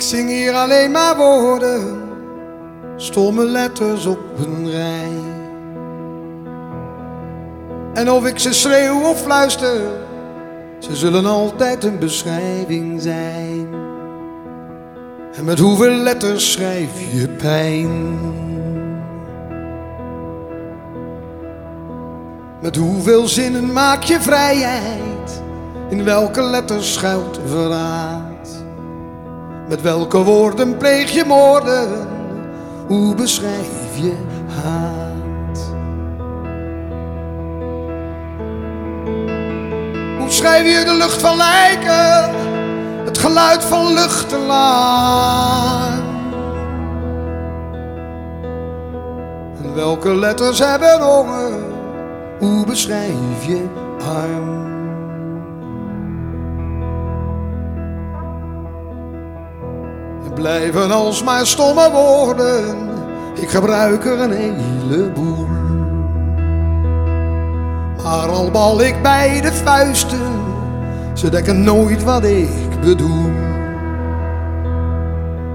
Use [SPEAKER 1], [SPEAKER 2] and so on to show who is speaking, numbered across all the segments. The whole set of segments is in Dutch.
[SPEAKER 1] Ik zing hier alleen maar woorden, stomme letters op een rij. En of ik ze schreeuw of fluister, ze zullen altijd een beschrijving zijn. En met hoeveel letters schrijf je pijn? Met hoeveel zinnen maak je vrijheid? In welke letters schuilt verraad? Met welke woorden pleeg je moorden? Hoe beschrijf je haat? Hoe schrijf je de lucht van lijken? Het geluid van luchtenlaan? En welke letters hebben ogen? Hoe beschrijf je arm? Blijven alsmaar stomme woorden, ik gebruik er een heleboel. Maar al bal ik bij de vuisten, ze dekken nooit wat ik bedoel.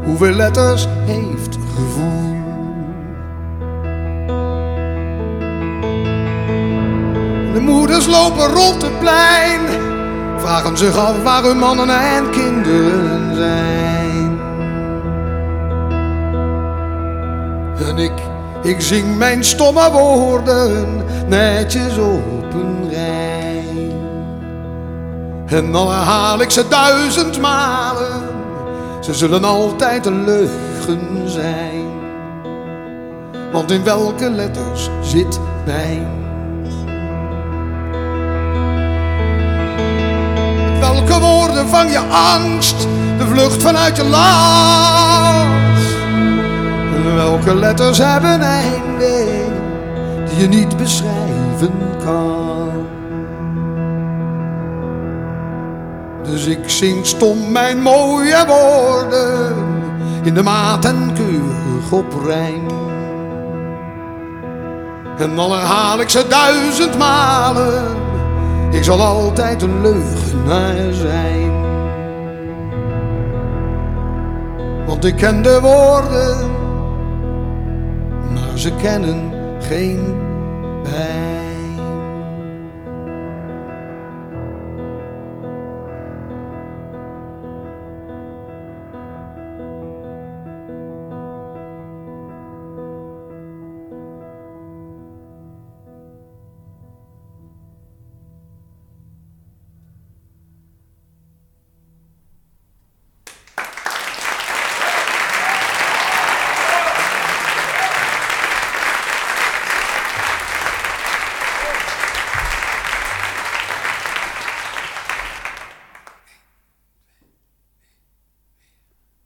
[SPEAKER 1] Hoeveel letters heeft gevoel? De moeders lopen rond het plein, vragen zich af waar hun mannen en kinderen Ik, ik zing mijn stomme woorden netjes op een rij. En dan herhaal ik ze duizend malen, ze zullen altijd een leugen zijn. Want in welke letters zit pijn? Welke woorden vang je angst, de vlucht vanuit je last? Welke letters hebben einde die je niet beschrijven kan? Dus ik zing stom mijn mooie woorden in de maat en keurig op rijm. En dan herhaal ik ze duizend malen ik zal altijd een leugenaar zijn. Want ik ken de woorden, ze kennen geen pijn.